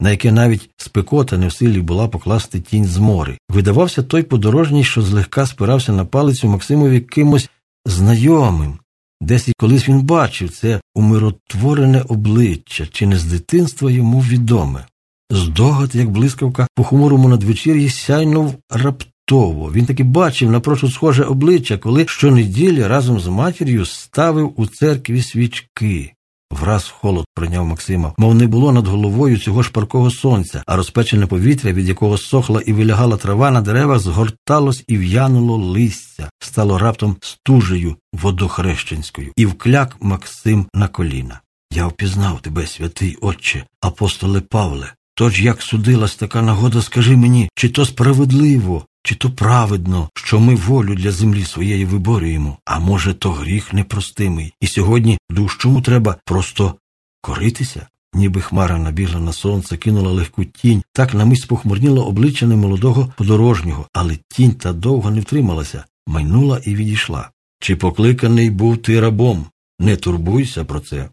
на яке навіть спекота не в силі була покласти тінь змори. Видавався той подорожній, що злегка спирався на палицю Максимові кимось знайомим. Десь і колись він бачив це умиротворене обличчя, чи не з дитинства йому відоме. Здогад, як блискавка, по хмурому надвечір'ї сяйнув раптово. Він таки бачив напрочуд схоже обличчя, коли щонеділі разом з матір'ю ставив у церкві свічки. Враз холод прийняв Максима, мов не було над головою цього шпаркого сонця, а розпечене повітря, від якого сохла і вилягала трава на деревах, згорталось і в'януло листя, стало раптом стужею водохрещенською, і вкляк Максим на коліна. Я впізнав тебе, святий Отче, апостоле Павле. Тож як судилась така нагода, скажи мені, чи то справедливо, чи то праведно, що ми волю для землі своєї виборюємо, а може, то гріх непростимий, і сьогодні дужчому треба просто коритися? Ніби хмара набігла на сонце, кинула легку тінь, так на мить спохмурніло обличчя немолодого подорожнього, але тінь та довго не втрималася, майнула і відійшла. Чи покликаний був ти рабом? Не турбуйся про це.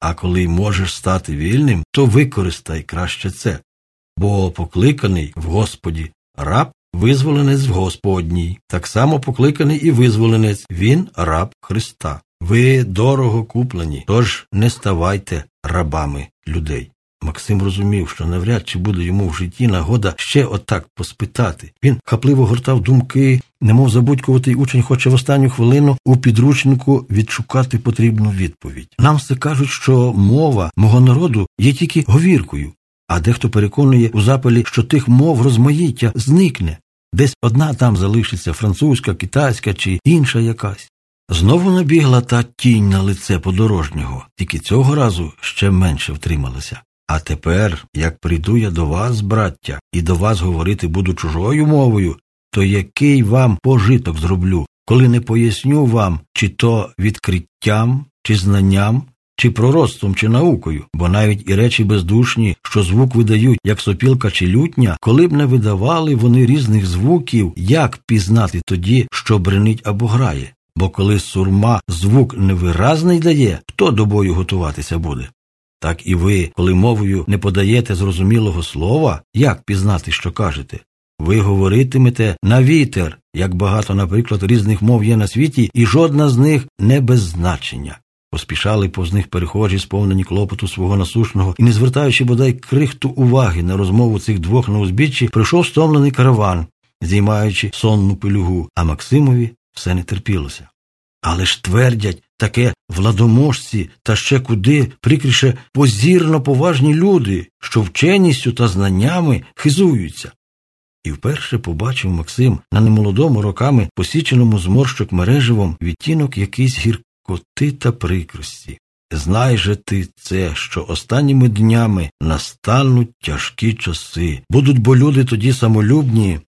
А коли можеш стати вільним, то використай краще це. Бо покликаний в Господі раб визволенець в Господній, так само покликаний і визволенець, він раб Христа. Ви дорого куплені, тож не ставайте рабами людей. Максим розумів, що навряд чи буде йому в житті нагода ще отак поспитати. Він хапливо гортав думки, немов забудькуватий учень хоче в останню хвилину у підручнику відшукати потрібну відповідь. Нам все кажуть, що мова мого народу є тільки говіркою, а дехто переконує у запалі, що тих мов розмаїття зникне. Десь одна там залишиться французька, китайська чи інша якась. Знову набігла та тінь на лице подорожнього, тільки цього разу ще менше втрималася. А тепер, як прийду я до вас, браття, і до вас говорити буду чужою мовою, то який вам пожиток зроблю, коли не поясню вам, чи то відкриттям, чи знанням, чи пророцтвом, чи наукою, бо навіть і речі бездушні, що звук видають, як сопілка чи лютня, коли б не видавали вони різних звуків, як пізнати тоді, що бренить або грає. Бо коли сурма звук невиразний дає, хто до бою готуватися буде? Так і ви, коли мовою не подаєте зрозумілого слова, як пізнати, що кажете? Ви говоритимете на вітер, як багато, наприклад, різних мов є на світі, і жодна з них не без значення. Поспішали повз них перехожі, сповнені клопоту свого насушного, і, не звертаючи бодай крихту уваги на розмову цих двох на узбіччі, прийшов стомлений караван, зіймаючи сонну пилюгу, а Максимові все не терпілося. Але ж твердять таке владоможці та ще куди прикріше позірно поважні люди, що вченістю та знаннями хизуються. І вперше побачив Максим на немолодому роками посіченому зморщок мереживом відтінок якийсь гіркоти та прикрості. Знай же ти це, що останніми днями настануть тяжкі часи. Будуть бо люди тоді самолюбні,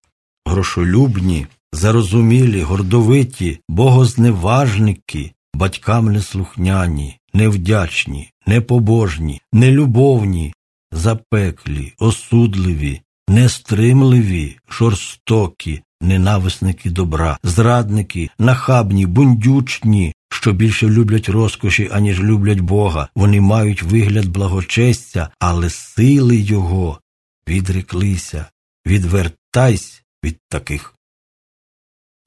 грошолюбні, зарозумілі, гордовиті, богозневажники, батькам неслухняні, невдячні, непобожні, нелюбовні, запеклі, осудливі, нестримливі, жорстокі, ненависники добра, зрадники, нахабні, бундючні, що більше люблять розкоші, аніж люблять Бога. Вони мають вигляд благочестя, але сили його відреклися. Відвертайся від таких.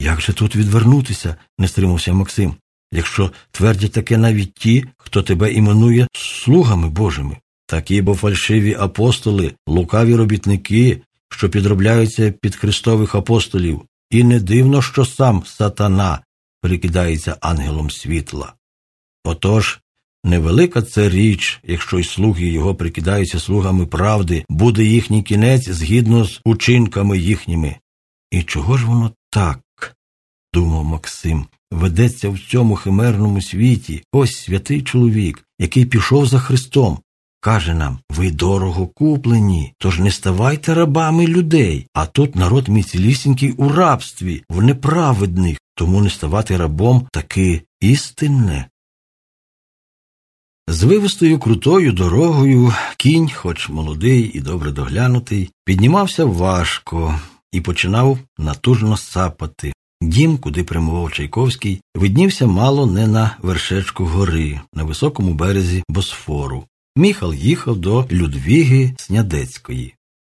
Як же тут відвернутися? не стримався Максим, якщо твердять таке навіть ті, хто тебе іменує слугами Божими. Такі бо фальшиві апостоли, лукаві робітники, що підробляються під Христових апостолів, і не дивно, що сам сатана прикидається ангелом світла. Отож, невелика це річ, якщо й слуги його прикидаються слугами правди, буде їхній кінець згідно з учинками їхніми. І чого ж воно так? Думав Максим, ведеться в цьому химерному світі ось святий чоловік, який пішов за Христом. Каже нам ви дорого куплені, тож не ставайте рабами людей, а тут народ мій цілісінький у рабстві, в неправедних, тому не ставати рабом таки істинне. З вивистою крутою дорогою кінь, хоч молодий і добре доглянутий, піднімався важко і починав натужно сапати. Дім, куди прямував Чайковський, виднівся мало не на вершечку гори, на високому березі Босфору. Міхал їхав до Людвіги Снядецької.